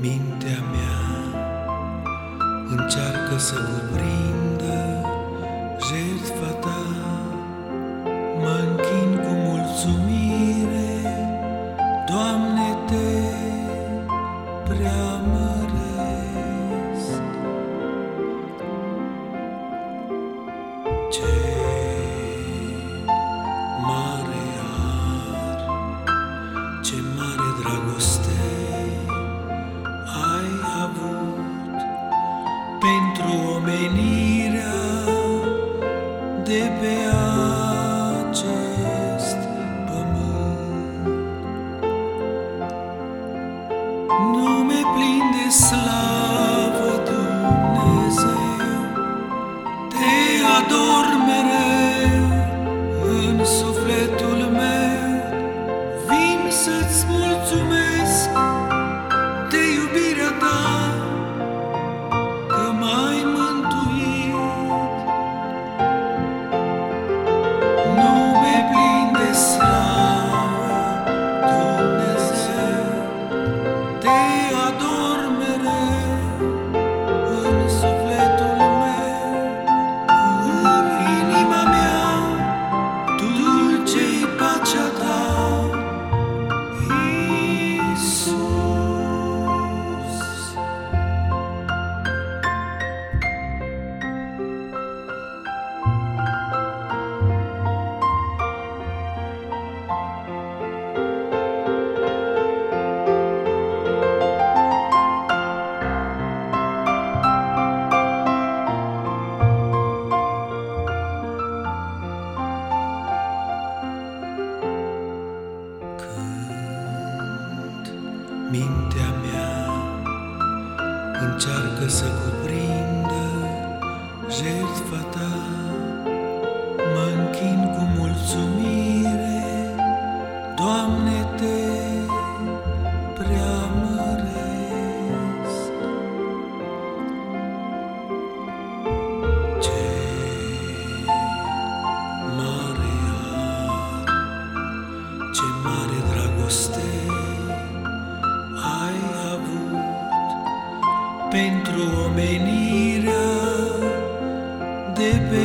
Mintea mea încearcă să cuprindă jertfa ta, mă închin cu mulțumire, Doamne, te preamăresc. Ce mare ar, ce mare dragoste, de pe acest pământ. Nume plin de slavă, încearcă să cuprindă jertfa ta, mă închin cu mulțumire, pentru omenirea de pe